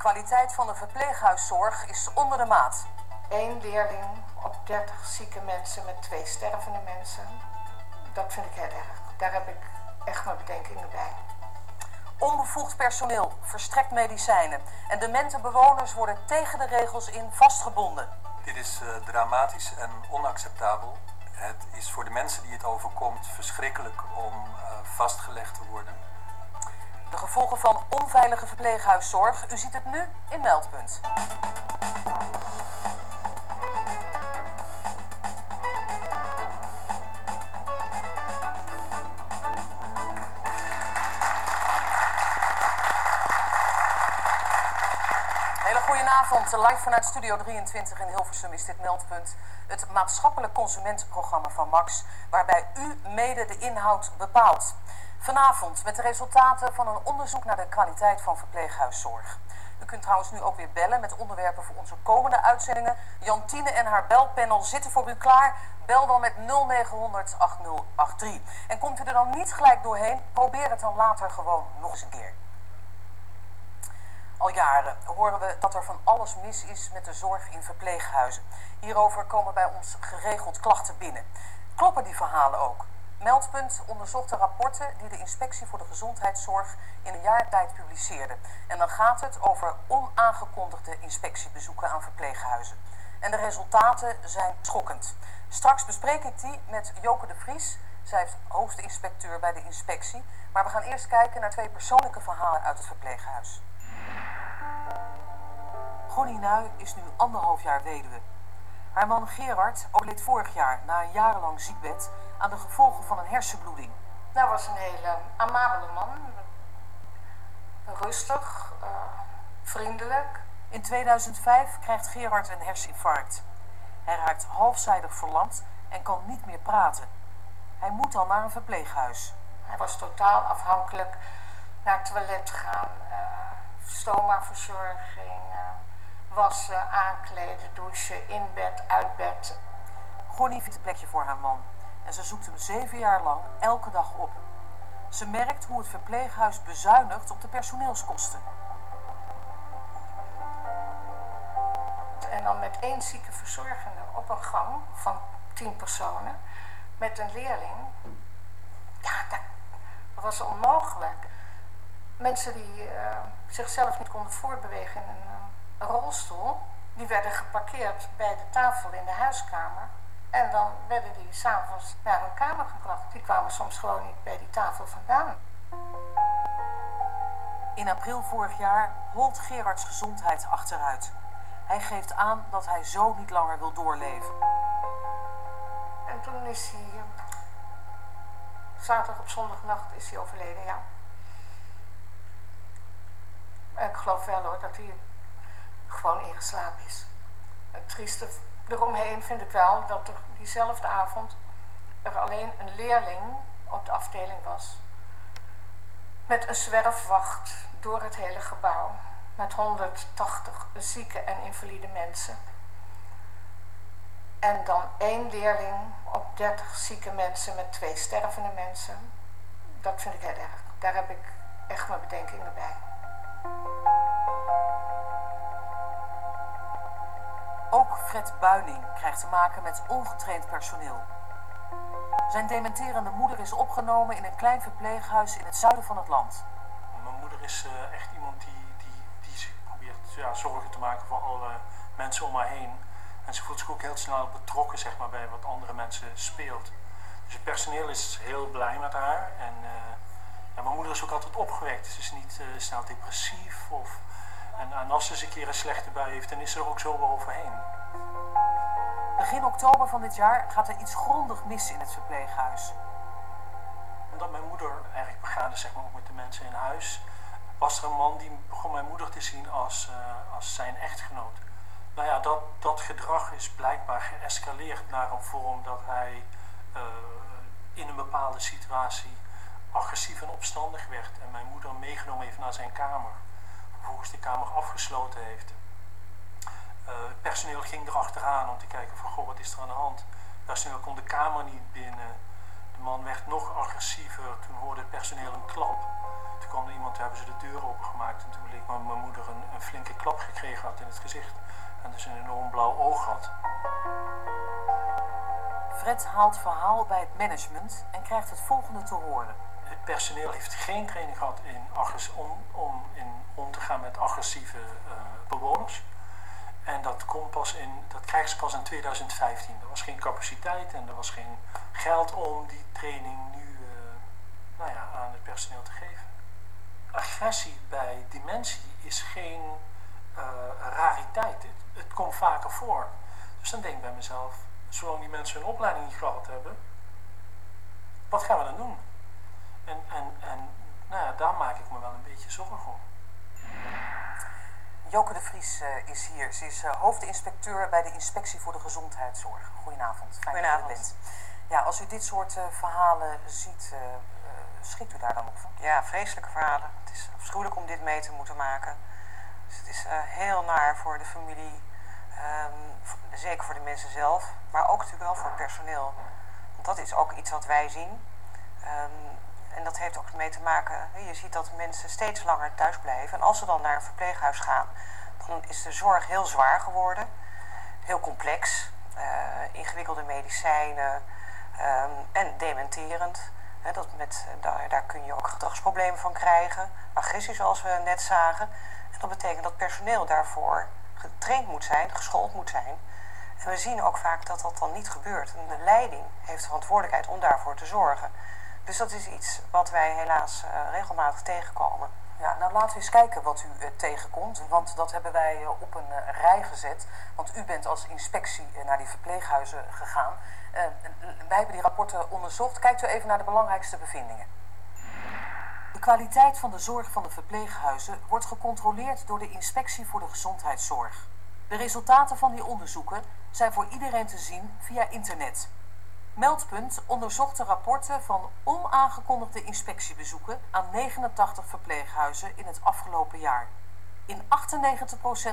kwaliteit van de verpleeghuiszorg is onder de maat. Eén leerling op 30 zieke mensen met twee stervende mensen. Dat vind ik heel erg. Daar heb ik echt mijn bedenkingen bij. Onbevoegd personeel verstrekt medicijnen en demente bewoners worden tegen de regels in vastgebonden. Dit is uh, dramatisch en onacceptabel. Het is voor de mensen die het overkomt verschrikkelijk om uh, vastgelegd te worden. De gevolgen van onveilige verpleeghuiszorg, u ziet het nu in Meldpunt. Hele goedenavond, live vanuit Studio 23 in Hilversum is dit Meldpunt. Het maatschappelijk consumentenprogramma van Max, waarbij u mede de inhoud bepaalt. Vanavond met de resultaten van een onderzoek naar de kwaliteit van verpleeghuiszorg. U kunt trouwens nu ook weer bellen met onderwerpen voor onze komende uitzendingen. Jantine en haar belpanel zitten voor u klaar. Bel dan met 0900 8083. En komt u er dan niet gelijk doorheen, probeer het dan later gewoon nog eens een keer. Al jaren horen we dat er van alles mis is met de zorg in verpleeghuizen. Hierover komen bij ons geregeld klachten binnen. Kloppen die verhalen ook? Meldpunt onderzocht de rapporten die de Inspectie voor de Gezondheidszorg in een jaar tijd publiceerde. En dan gaat het over onaangekondigde inspectiebezoeken aan verpleeghuizen. En de resultaten zijn schokkend. Straks bespreek ik die met Joke de Vries. Zij is hoogste inspecteur bij de inspectie. Maar we gaan eerst kijken naar twee persoonlijke verhalen uit het verpleeghuis. Gonnie Nui is nu anderhalf jaar weduwe. Haar man Gerard overleed vorig jaar na een jarenlang ziekbed aan de gevolgen van een hersenbloeding. Dat was een hele amabele man. Rustig, uh, vriendelijk. In 2005 krijgt Gerard een herseninfarct. Hij raakt halfzijdig verlamd en kan niet meer praten. Hij moet dan naar een verpleeghuis. Hij was totaal afhankelijk naar het toilet gaan, uh, stoma-verzorging, uh, wassen, aankleden, douchen, in bed, uit bed. Gonnie vindt een plekje voor haar man en ze zoekt hem zeven jaar lang elke dag op. Ze merkt hoe het verpleeghuis bezuinigt op de personeelskosten. En dan met één zieke verzorgende op een gang van tien personen met een leerling. Ja, dat was onmogelijk. Mensen die uh, zichzelf niet konden voortbewegen in een rolstoel, die werden geparkeerd bij de tafel in de huiskamer. En dan werden die s'avonds naar hun kamer gebracht. Die kwamen soms gewoon niet bij die tafel vandaan. In april vorig jaar holt Gerards gezondheid achteruit. Hij geeft aan dat hij zo niet langer wil doorleven. En toen is hij... Uh, zaterdag op zondagnacht is hij overleden, ja. Ik geloof wel hoor, dat hij gewoon ingeslapen is. Het trieste eromheen vind ik wel dat er diezelfde avond er alleen een leerling op de afdeling was. Met een zwerfwacht door het hele gebouw. Met 180 zieke en invalide mensen. En dan één leerling op 30 zieke mensen met twee stervende mensen. Dat vind ik heel erg. Daar heb ik echt mijn bedenkingen bij. Ook Fred Buining krijgt te maken met ongetraind personeel. Zijn dementerende moeder is opgenomen in een klein verpleeghuis in het zuiden van het land. Mijn moeder is uh, echt iemand die, die, die probeert ja, zorgen te maken voor alle mensen om haar heen. En ze voelt zich ook heel snel betrokken zeg maar, bij wat andere mensen speelt. Dus het personeel is heel blij met haar. En uh, ja, mijn moeder is ook altijd opgewekt. Ze is niet uh, snel depressief of en, als ze eens een keer een slechte bui heeft, dan is ze er ook zo overheen. Begin oktober van dit jaar gaat er iets grondig mis in het verpleeghuis. Omdat mijn moeder erg begaan is, zeg maar, met de mensen in huis, was er een man die begon mijn moeder te zien als, uh, als zijn echtgenoot. Nou ja, dat, dat gedrag is blijkbaar geëscaleerd naar een vorm dat hij uh, in een bepaalde situatie agressief en opstandig werd. En mijn moeder meegenomen heeft naar zijn kamer vervolgens de kamer afgesloten heeft. Uh, personeel ging erachteraan om te kijken van, goh, wat is er aan de hand? Personeel kon de kamer niet binnen. De man werd nog agressiever. Toen hoorde het personeel een klap. Toen kwam er iemand, toen hebben ze de deur opengemaakt. En toen bleek mijn moeder een, een flinke klap gekregen had in het gezicht. En dus een enorm blauw oog had. Fred haalt verhaal bij het management en krijgt het volgende te horen. Het personeel heeft geen training gehad in om, om in om te gaan met agressieve uh, bewoners. En dat, komt pas in, dat krijgen ze pas in 2015. Er was geen capaciteit en er was geen geld om die training nu uh, nou ja, aan het personeel te geven. Agressie bij dementie is geen uh, rariteit. Het, het, komt vaker voor. Dus dan denk ik bij mezelf, zolang die mensen hun opleiding niet gehad hebben, wat gaan we dan doen? En, en, en nou ja, daar maak ik me wel een beetje zorgen om. Joke de Vries uh, is hier. Ze is uh, hoofdinspecteur bij de Inspectie voor de Gezondheidszorg. Goedenavond. Fijn Goedenavond. dat u bent. Ja, als u dit soort uh, verhalen ziet, schrikt u daar dan op van? Ja, vreselijke verhalen. Het is afschuwelijk om dit mee te moeten maken. Dus het is heel naar voor de familie, um, voor, zeker voor de mensen zelf, maar ook natuurlijk wel voor het personeel. Want dat is ook iets wat wij zien. Um, en dat heeft ook mee te maken, je ziet dat mensen steeds langer thuis blijven. En als ze dan naar een verpleeghuis gaan, dan is de zorg heel zwaar geworden. Heel complex, uh, ingewikkelde medicijnen um, en dementerend. Dat met, daar, daar kun je ook gedragsproblemen van krijgen. Agressie zoals we net zagen. En dat betekent dat personeel daarvoor getraind moet zijn, geschoold moet zijn. En we zien ook vaak dat dat dan niet gebeurt. En de leiding heeft de verantwoordelijkheid om daarvoor te zorgen. Dus dat is iets wat wij helaas uh, regelmatig tegenkomen. Ja, nou laten we eens kijken wat u uh, tegenkomt. Want dat hebben wij uh, op een rij gezet. Want u bent als inspectie naar die verpleeghuizen gegaan. wij hebben die rapporten onderzocht. Kijkt u even naar de belangrijkste bevindingen. De kwaliteit van de zorg van de verpleeghuizen wordt gecontroleerd door de Inspectie voor de Gezondheidszorg. De resultaten van die onderzoeken zijn voor iedereen te zien via internet. Meldpunt onderzocht de rapporten van onaangekondigde inspectiebezoeken aan 89 verpleeghuizen in het afgelopen jaar. In 98%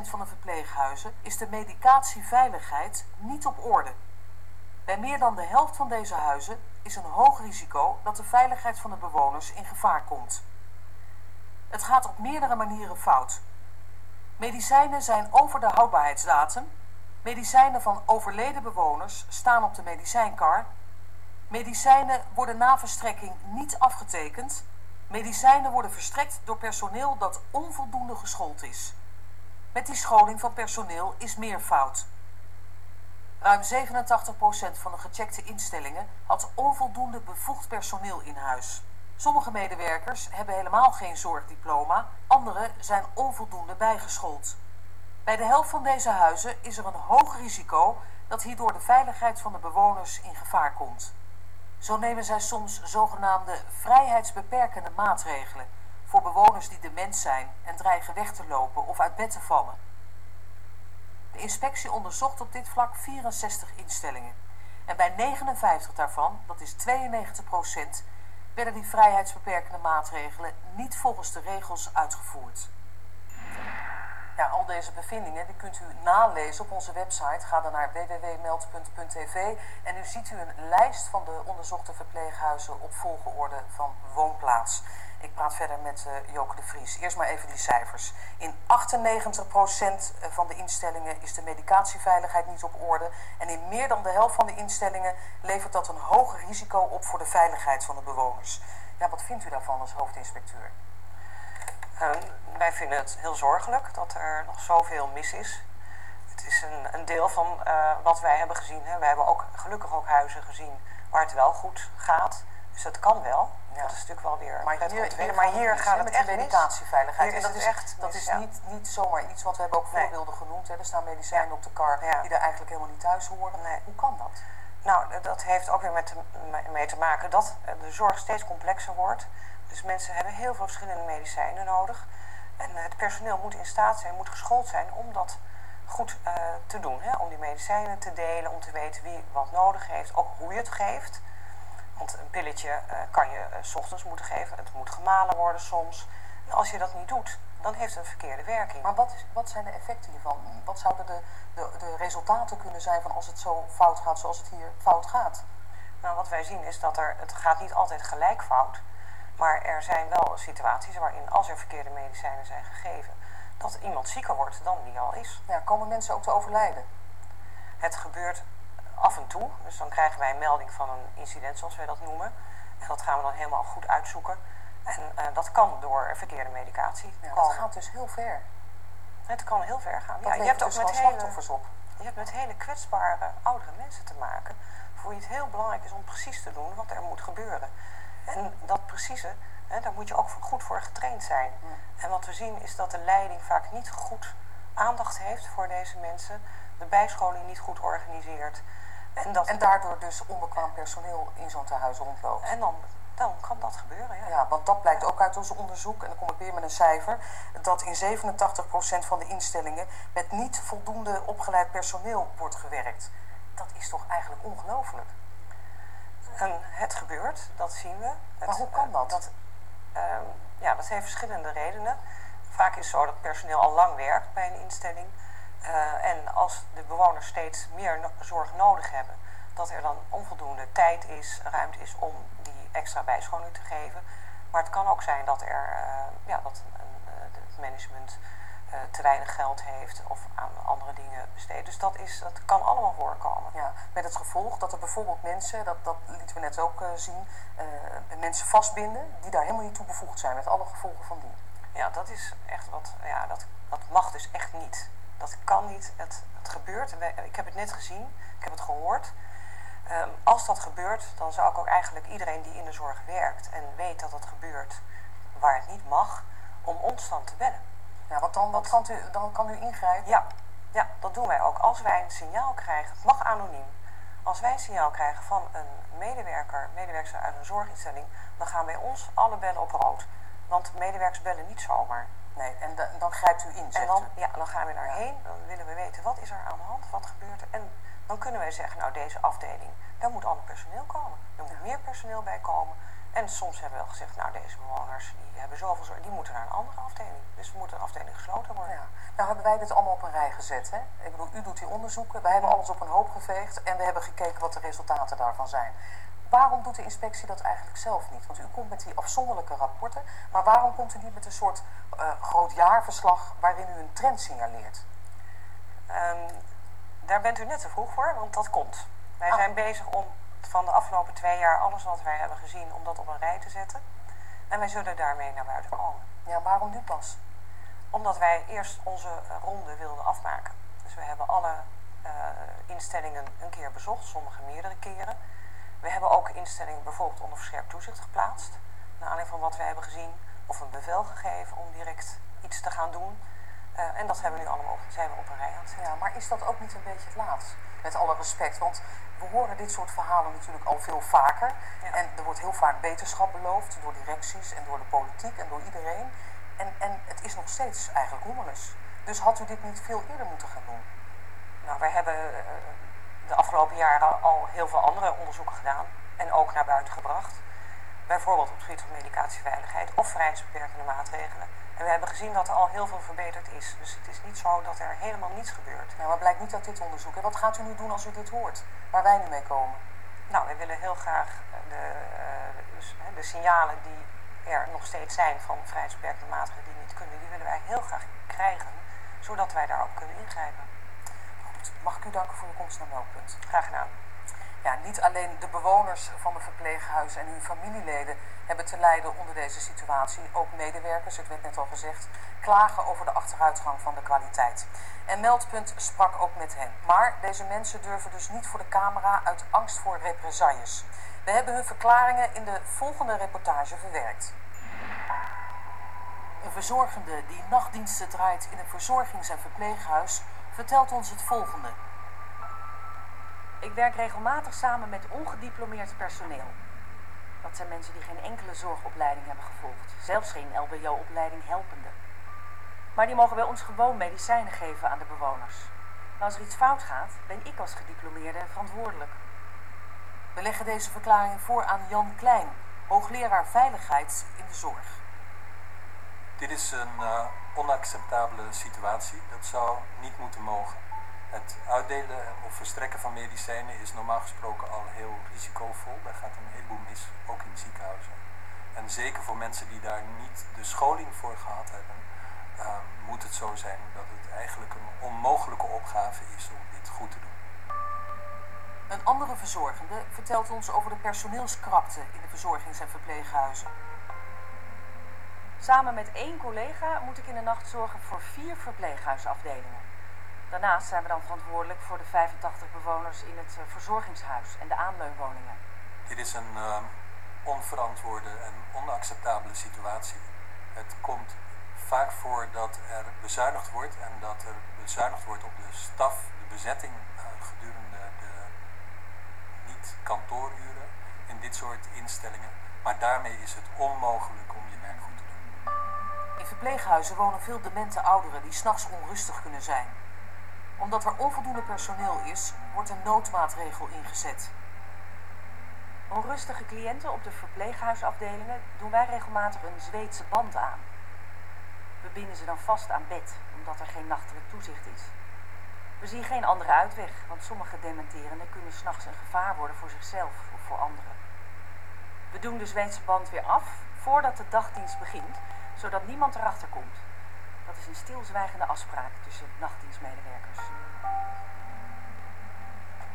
van de verpleeghuizen is de medicatieveiligheid niet op orde. Bij meer dan de helft van deze huizen is een hoog risico dat de veiligheid van de bewoners in gevaar komt. Het gaat op meerdere manieren fout. Medicijnen zijn over de houdbaarheidsdatum Medicijnen van overleden bewoners staan op de medicijnkar. Medicijnen worden na verstrekking niet afgetekend. Medicijnen worden verstrekt door personeel dat onvoldoende geschoold is. Met die scholing van personeel is meer fout. Ruim 87% van de gecheckte instellingen had onvoldoende bevoegd personeel in huis. Sommige medewerkers hebben helemaal geen zorgdiploma, anderen zijn onvoldoende bijgeschoold. Bij de helft van deze huizen is er een hoog risico dat hierdoor de veiligheid van de bewoners in gevaar komt. Zo nemen zij soms zogenaamde vrijheidsbeperkende maatregelen voor bewoners die dement zijn en dreigen weg te lopen of uit bed te vallen. De inspectie onderzocht op dit vlak 64 instellingen. En bij 59 daarvan, dat is 92 procent, werden die vrijheidsbeperkende maatregelen niet volgens de regels uitgevoerd. Ja, al deze bevindingen die kunt u nalezen op onze website. Ga dan naar www.meld.tv en u ziet u een lijst van de onderzochte verpleeghuizen op volgorde van woonplaats. Ik praat verder met uh, Joke de Vries. Eerst maar even die cijfers. In 98% van de instellingen is de medicatieveiligheid niet op orde. En in meer dan de helft van de instellingen levert dat een hoger risico op voor de veiligheid van de bewoners. Ja, wat vindt u daarvan als hoofdinspecteur? Uh, wij vinden het heel zorgelijk dat er nog zoveel mis is. Het is een, een deel van uh, wat wij hebben gezien. Hè. Wij hebben ook gelukkig ook huizen gezien waar het wel goed gaat. Dus dat kan wel. Ja. Dat is natuurlijk wel weer maar hier, hier, maar hier gaat het met echt de medicatieveiligheid. en dat is, echt, dat is ja. niet, niet zomaar iets, want we hebben ook nee. voorbeelden genoemd. Hè. Er staan medicijnen ja. op de kar die er eigenlijk helemaal niet thuis horen. Nee. Hoe kan dat? Nou, dat heeft ook weer met mee te maken dat de zorg steeds complexer wordt. Dus mensen hebben heel veel verschillende medicijnen nodig. En het personeel moet in staat zijn, moet geschoold zijn om dat goed uh, te doen. Hè? Om die medicijnen te delen, om te weten wie wat nodig heeft, ook hoe je het geeft. Want een pilletje kan je s ochtends moeten geven, het moet gemalen worden soms. En als je dat niet doet, dan heeft het een verkeerde werking. Maar wat, is, wat zijn de effecten hiervan? Wat zouden de, de, de resultaten kunnen zijn van als het zo fout gaat zoals het hier fout gaat? Nou, wat wij zien is dat er, het gaat niet altijd gelijk fout maar er zijn wel situaties waarin als er verkeerde medicijnen zijn gegeven, dat iemand zieker wordt dan die al is. Ja, komen mensen ook te overlijden? Het gebeurt af en toe. Dus dan krijgen wij een melding van een incident, zoals wij dat noemen. En dat gaan we dan helemaal goed uitzoeken. En uh, dat kan door verkeerde medicatie. Ja, dat gaat dus heel ver. Het kan heel ver gaan. Dat ja, je hebt dus ook met slachtoffers hele, op. Je hebt met hele kwetsbare oudere mensen te maken. Voor wie het heel belangrijk is om precies te doen wat er moet gebeuren. En dat precieze, hè, daar moet je ook goed voor getraind zijn. En wat we zien is dat de leiding vaak niet goed aandacht heeft voor deze mensen. De bijscholing niet goed organiseert. En, dat, en daardoor dus onbekwaam personeel in zo'n tehuis rondloopt. En dan, dan kan dat gebeuren, ja. Ja, want dat blijkt ook uit ons onderzoek, en dan kom ik weer met een cijfer, dat in 87% van de instellingen met niet voldoende opgeleid personeel wordt gewerkt. Dat is toch eigenlijk ongelooflijk? En het gebeurt, dat zien we. Maar hoe kan dat? dat uh, ja, dat heeft verschillende redenen. Vaak is het zo dat personeel al lang werkt bij een instelling. Uh, en als de bewoners steeds meer no zorg nodig hebben, dat er dan onvoldoende tijd is, ruimte is om die extra bijscholing te geven. Maar het kan ook zijn dat, er, uh, ja, dat een, het management uh, te weinig geld heeft of aan andere dingen besteedt. Dus dat, is, dat kan allemaal voorkomen. Ja, met het gevolg dat er bijvoorbeeld mensen, dat, dat lieten we net ook uh, zien, uh, mensen vastbinden die daar helemaal niet toe bevoegd zijn, met alle gevolgen van die. Ja, dat is echt wat, ja, dat, dat mag dus echt niet. Dat kan niet, het, het gebeurt. Ik heb het net gezien, ik heb het gehoord. Um, als dat gebeurt, dan zou ik ook eigenlijk iedereen die in de zorg werkt en weet dat het gebeurt waar het niet mag, om ons dan te bellen. Ja, want dan, wat kan u, dan kan u ingrijpen? Ja, ja, dat doen wij ook. Als wij een signaal krijgen, het mag anoniem. Als wij een signaal krijgen van een medewerker, medewerker uit een zorginstelling, dan gaan wij ons alle bellen op rood. Want medewerkers bellen niet zomaar. Nee, en dan, dan grijpt u in, en dan, Ja, dan gaan we daarheen. Dan willen we weten, wat is er aan de hand? Wat gebeurt er? En dan kunnen wij zeggen, nou deze afdeling, daar moet ander personeel komen. Er moet meer personeel bij komen. En soms hebben we wel gezegd, nou deze bewoners die hebben zoveel zorg, die moeten naar een andere afdeling. Dus moet een afdeling gesloten worden. Ja. Nou hebben wij dit allemaal op een rij gezet. Hè? Ik bedoel, u doet die onderzoeken, wij hebben alles op een hoop geveegd en we hebben gekeken wat de resultaten daarvan zijn. Waarom doet de inspectie dat eigenlijk zelf niet? Want u komt met die afzonderlijke rapporten, maar waarom komt u niet met een soort uh, groot jaarverslag waarin u een trend signaleert? Um, daar bent u net te vroeg voor, want dat komt. Wij ah. zijn bezig om van de afgelopen twee jaar alles wat wij hebben gezien, om dat op een rij te zetten. En wij zullen daarmee naar buiten komen. Ja, waarom nu pas? Omdat wij eerst onze ronde wilden afmaken. Dus we hebben alle uh, instellingen een keer bezocht, sommige meerdere keren. We hebben ook instellingen bijvoorbeeld onder verscherpt toezicht geplaatst. Naar aanleiding van wat we hebben gezien. Of een bevel gegeven om direct iets te gaan doen. Uh, en dat hebben we nu allemaal op, zijn we op een rij aan het zetten. Ja, maar is dat ook niet een beetje het laat? Met alle respect. Want we horen dit soort verhalen natuurlijk al veel vaker. Ja. En er wordt heel vaak beterschap beloofd door directies en door de politiek en door iedereen. En, en het is nog steeds eigenlijk rommelig. Dus had u dit niet veel eerder moeten gaan doen? Nou, wij hebben uh, de afgelopen jaren al heel veel andere onderzoeken gedaan. En ook naar buiten gebracht. Bijvoorbeeld op het gebied van medicatieveiligheid of vrijheidsbeperkende maatregelen. En we hebben gezien dat er al heel veel verbeterd is. Dus het is niet zo dat er helemaal niets gebeurt. Nou, maar blijkt niet uit dit onderzoek. En wat gaat u nu doen als u dit hoort? Waar wij nu mee komen? Nou, wij willen heel graag de, uh, dus, de signalen die er nog steeds zijn van vrijheidsbeperkende maatregelen die niet kunnen, die willen wij heel graag krijgen, zodat wij daarop kunnen ingrijpen. Goed, mag ik u danken voor uw komst naar Meldpunt? Graag gedaan. Ja, niet alleen de bewoners van de verpleeghuizen en hun familieleden hebben te lijden onder deze situatie. Ook medewerkers, het werd net al gezegd, klagen over de achteruitgang van de kwaliteit. En Meldpunt sprak ook met hen. Maar deze mensen durven dus niet voor de camera uit angst voor represailles. We hebben hun verklaringen in de volgende reportage verwerkt. Een verzorgende die nachtdiensten draait in een verzorgings- en verpleeghuis vertelt ons het volgende. Ik werk regelmatig samen met ongediplomeerd personeel. Dat zijn mensen die geen enkele zorgopleiding hebben gevolgd, zelfs geen LBO-opleiding helpende. Maar die mogen bij ons gewoon medicijnen geven aan de bewoners. Maar als er iets fout gaat, ben ik als gediplomeerde verantwoordelijk. We leggen deze verklaring voor aan Jan Klein, hoogleraar veiligheid in de zorg. Dit is een uh, onacceptabele situatie. Dat zou niet moeten mogen. Het uitdelen of verstrekken van medicijnen is normaal gesproken al heel risicovol. Daar gaat een heleboel mis, ook in ziekenhuizen. En zeker voor mensen die daar niet de scholing voor gehad hebben, uh, moet het zo zijn dat het eigenlijk een onmogelijke opgave is om dit goed te doen. Een andere verzorgende vertelt ons over de personeelskrapte in de verzorgings- en verpleeghuizen. Samen met één collega moet ik in de nacht zorgen voor vier verpleeghuisafdelingen. Daarnaast zijn we dan verantwoordelijk voor de 85 bewoners in het eh, verzorgingshuis en de aanleunwoningen. Dit is een uh, onverantwoorde en onacceptabele situatie. Het komt vaak voor dat er bezuinigd wordt en dat er bezuinigd wordt op de staf, de bezetting uh, gedurende de niet-kantooruren in dit soort instellingen. Maar daarmee is het onmogelijk om je werk goed te doen. In verpleeghuizen wonen veel demente ouderen die s'nachts onrustig kunnen zijn. Omdat er onvoldoende personeel is, wordt een noodmaatregel ingezet. Onrustige cliënten op de verpleeghuisafdelingen doen wij regelmatig een Zweedse band aan. We binden ze dan vast aan bed, omdat er geen nachtelijk toezicht is. We zien geen andere uitweg, want sommige dementerenden kunnen s'nachts een gevaar worden voor zichzelf of voor anderen. We doen de Zweedse band weer af voordat de dagdienst begint, zodat niemand erachter komt. Dat is een stilzwijgende afspraak tussen nachtdienstmedewerkers.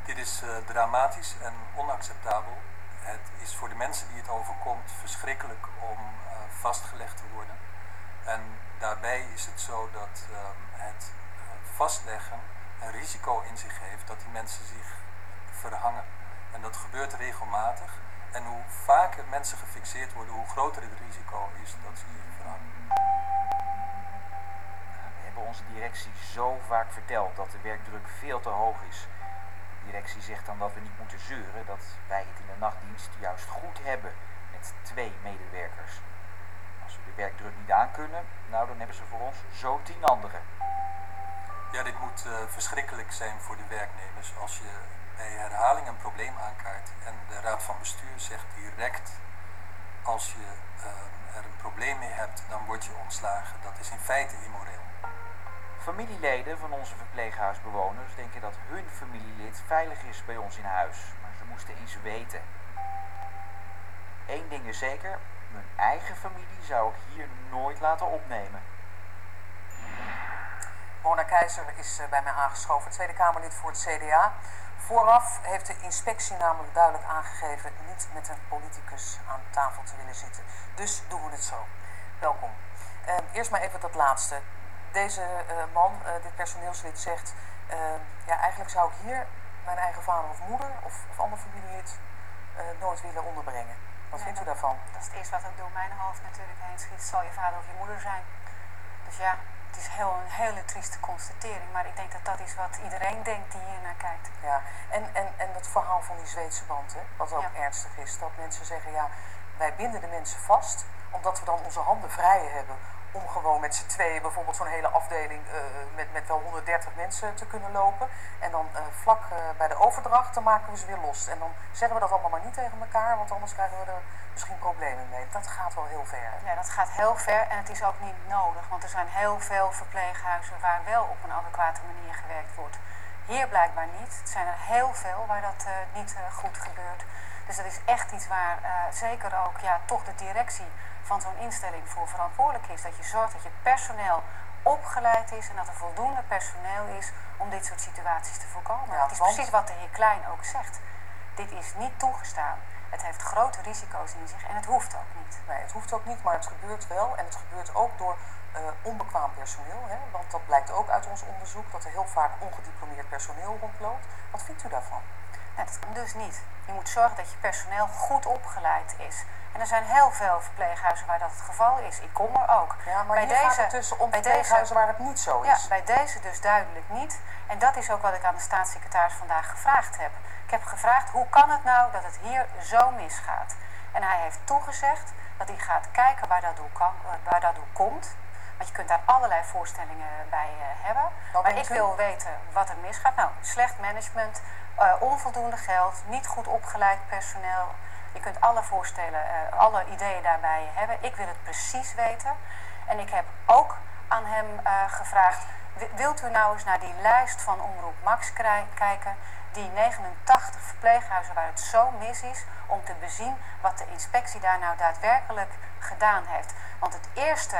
Dit is uh, dramatisch en onacceptabel. Het is voor de mensen die het overkomt verschrikkelijk om uh, vastgelegd te worden. En daarbij is het zo dat uh, het vastleggen een risico in zich heeft dat die mensen zich verhangen. En dat gebeurt regelmatig. En hoe vaker mensen gefixeerd worden, hoe groter het risico is dat ze zich verhangen. Onze directie zo vaak verteld dat de werkdruk veel te hoog is. De directie zegt dan dat we niet moeten zeuren, dat wij het in de nachtdienst juist goed hebben met twee medewerkers. Als we de werkdruk niet aankunnen, nou dan hebben ze voor ons zo tien anderen. Ja, dit moet uh, verschrikkelijk zijn voor de werknemers als je bij herhaling een probleem aankaart en de raad van bestuur zegt direct als je uh, er een probleem mee hebt, dan word je ontslagen. Dat is in feite immoreel. Familieleden van onze verpleeghuisbewoners denken dat hun familielid veilig is bij ons in huis, maar ze moesten eens weten. Eén ding is zeker, mijn eigen familie zou ik hier nooit laten opnemen. Mona Keizer is uh, bij mij aangeschoven, Tweede Kamerlid voor het CDA. Vooraf heeft de inspectie namelijk duidelijk aangegeven niet met een politicus aan tafel te willen zitten. Dus doen we het zo. Welkom. Uh, eerst maar even dat laatste. Deze uh, man, dit personeelslid, zegt... ja, eigenlijk zou ik hier mijn eigen vader of moeder of, of ander familielid nooit willen onderbrengen. Wat Nee, vindt u dat- daarvan? Dat is het eerste wat ook door mijn hoofd natuurlijk heen schiet. Zal je vader of je moeder zijn. Dus ja, het is heel, een hele trieste constatering. Maar ik denk dat dat is wat iedereen denkt die hier naar kijkt. Ja, en, en, en het verhaal van die Zweedse band, hè, wat ook Ja. ernstig is. Dat mensen zeggen, ja, wij binden de mensen vast, omdat we dan onze handen vrij hebben om gewoon met z'n tweeën bijvoorbeeld zo'n hele afdeling eh, met, met wel 130 mensen te kunnen lopen. En dan eh, vlak eh, bij de overdracht, dan maken we ze weer los. En dan zeggen we dat allemaal maar niet tegen elkaar, want anders krijgen we er misschien problemen mee. Dat gaat wel heel ver. Ja, dat gaat heel ver en het is ook niet nodig. Want er zijn heel veel verpleeghuizen waar wel op een adequate manier gewerkt wordt. Hier blijkbaar niet. Het zijn er heel veel waar dat niet goed gebeurt. Dus dat is echt iets waar eh, zeker ook ja, toch de directie van zo'n instelling voor verantwoordelijk is. Dat je zorgt dat je personeel opgeleid is en dat er voldoende personeel is om dit soort situaties te voorkomen. Ja, het is want- precies wat de heer Klein ook zegt. Dit is niet toegestaan. Het heeft grote risico's in zich en het hoeft ook niet. Nee, het hoeft ook niet, maar het gebeurt wel. En het gebeurt ook door eh, onbekwaam personeel. Hè? Want dat blijkt ook uit ons onderzoek, dat er heel vaak ongediplomeerd personeel rondloopt. Wat vindt u daarvan? Nee, dat kan dus niet. Je moet zorgen dat je personeel goed opgeleid is. En er zijn heel veel verpleeghuizen waar dat het geval is. Ik kom er ook. Ja, maar Bij hier gaat deze- het tussen om bij verpleeghuizen waar het niet zo Ja, is. bij deze dus duidelijk niet. En dat is ook wat ik aan de staatssecretaris vandaag gevraagd heb. Ik heb gevraagd, hoe kan het nou dat het hier zo misgaat? En hij heeft toegezegd dat hij gaat kijken waar dat door, kan, waar dat door komt. Want je kunt daar allerlei voorstellingen bij eh, hebben. Wat maar ik u? wil weten wat er misgaat. Nou, slecht management, eh, onvoldoende geld, niet goed opgeleid personeel. Je kunt alle voorstellen, eh, alle ideeën daarbij hebben. Ik wil het precies weten. En ik heb ook aan hem eh, gevraagd: wi- wilt u nou eens naar die lijst van Omroep Max kijken? Die 89 verpleeghuizen waar het zo mis is, om te bezien wat de inspectie daar nou daadwerkelijk gedaan heeft. Want het eerste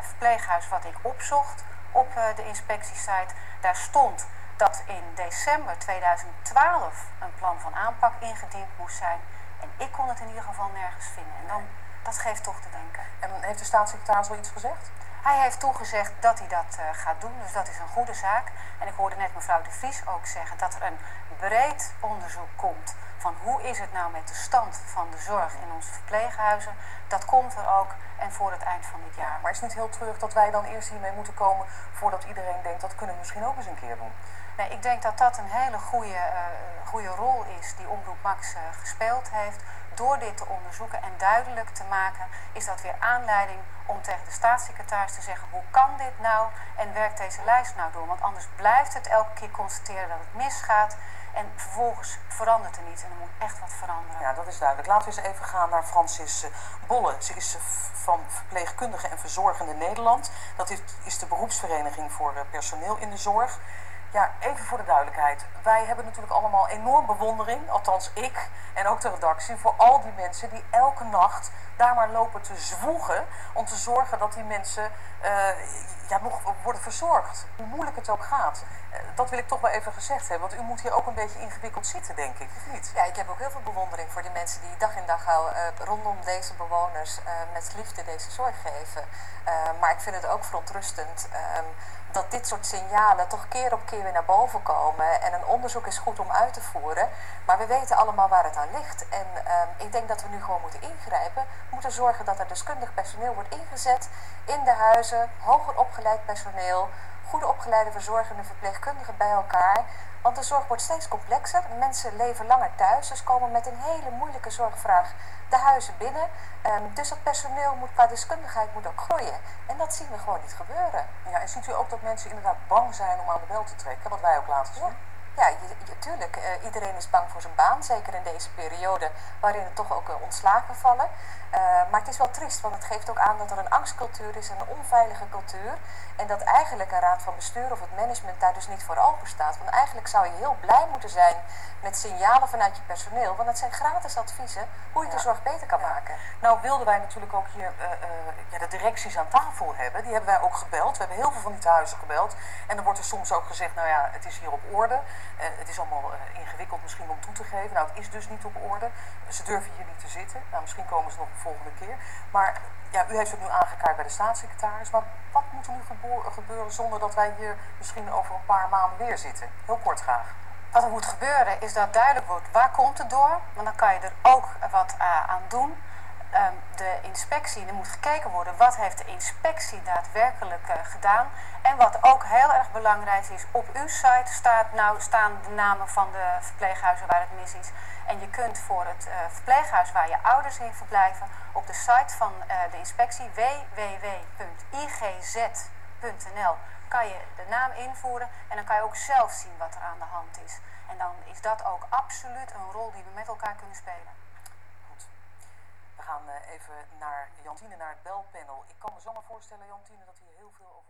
verpleeghuis wat ik opzocht, op de inspectiesite. Daar stond dat in december 2012 een plan van aanpak ingediend moest zijn. En ik kon het in ieder geval nergens vinden. En dan, dat geeft toch te denken. En heeft de staatssecretaris wel iets gezegd? Hij heeft toegezegd dat hij dat uh, gaat doen, dus dat is een goede zaak. En ik hoorde net mevrouw De Vries ook zeggen dat er een breed onderzoek komt van hoe is het nou met de stand van de zorg in onze verpleeghuizen. Dat komt er ook en voor het eind van dit jaar. Maar is het niet heel terug dat wij dan eerst hiermee moeten komen voordat iedereen denkt dat kunnen we misschien ook eens een keer doen? Ik denk dat dat een hele goede, uh, goede rol is die Omroep Max uh, gespeeld heeft. Door dit te onderzoeken en duidelijk te maken, is dat weer aanleiding om tegen de staatssecretaris te zeggen: hoe kan dit nou en werkt deze lijst nou door? Want anders blijft het elke keer constateren dat het misgaat. En vervolgens verandert er niets en er moet echt wat veranderen. Ja, dat is duidelijk. Laten we eens even gaan naar Francis Bolle. Ze is van Verpleegkundige en Verzorgende Nederland. Dat is de beroepsvereniging voor personeel in de zorg. Ja, even voor de duidelijkheid. Wij hebben natuurlijk allemaal enorm bewondering, althans ik en ook de redactie, voor al die mensen die elke nacht daar maar lopen te zwoegen om te zorgen dat die mensen uh, ja, nog worden verzorgd. Hoe moeilijk het ook gaat. Dat wil ik toch wel even gezegd hebben, want u moet hier ook een beetje ingewikkeld zitten, denk ik, niet? Ja, ik heb ook heel veel bewondering voor die mensen die dag in dag uh, rondom deze bewoners met liefde deze zorg geven. maar ik vind het ook verontrustend ehm, dat dit soort signalen toch keer op keer weer naar boven komen. En een onderzoek is goed om uit te voeren, maar we weten allemaal waar het aan ligt. En um, ik denk dat we nu gewoon moeten ingrijpen. We moeten zorgen dat er deskundig personeel wordt ingezet in de huizen, hoger opgeleid personeel, goede opgeleide verzorgende verpleegkundigen bij elkaar. Want de zorg wordt steeds complexer. Mensen leven langer thuis, dus komen met een hele moeilijke zorgvraag de huizen binnen. Um, dus dat personeel moet qua deskundigheid moet ook groeien. En dat zien we gewoon niet gebeuren. Ja, en ziet u ook dat mensen inderdaad bang zijn om aan de bel te trekken, wat wij ook laten zien? Ja. Ja, je, je, tuurlijk. Uh, iedereen is bang voor zijn baan. Zeker in deze periode waarin er toch ook uh, ontslagen vallen. Uh, maar het is wel triest, want het geeft ook aan dat er een angstcultuur is, een onveilige cultuur. En dat eigenlijk een raad van bestuur of het management daar dus niet voor open staat. Want eigenlijk zou je heel blij moeten zijn met signalen vanuit je personeel. Want het zijn gratis adviezen hoe je ja. de zorg beter kan ja. maken. Nou wilden wij natuurlijk ook hier ja, de directies aan tafel hebben. Die hebben wij ook gebeld. We hebben heel veel van die tehuizen gebeld. En dan wordt er soms ook gezegd, nou ja, het is hier op orde. Uh, het is allemaal uh, ingewikkeld misschien om toe te geven. Nou, het is dus niet op orde. Ze durven hier niet te zitten. Nou, misschien komen ze nog de volgende keer. Maar ja, u heeft het nu aangekaart bij de staatssecretaris. Maar wat moet er nu gebeuren zonder dat wij hier misschien over een paar maanden weer zitten? Heel kort graag. Wat er moet gebeuren is dat duidelijk wordt waar komt het door. Want dan kan je er ook wat uh, aan doen. Um, de inspectie, er moet gekeken worden wat heeft de inspectie daadwerkelijk uh, gedaan. En wat ook heel erg belangrijk is, op uw site staat, nou, staan de namen van de verpleeghuizen waar het mis is. En je kunt voor het uh, verpleeghuis waar je ouders in verblijven, op de site van uh, de inspectie www.igz.nl kan je de naam invoeren en dan kan je ook zelf zien wat er aan de hand is. En dan is dat ook absoluut een rol die we met elkaar kunnen spelen. We gaan uh, even naar Jantine, naar het belpanel. Ik kan me zomaar voorstellen, Jantine, dat hier heel veel over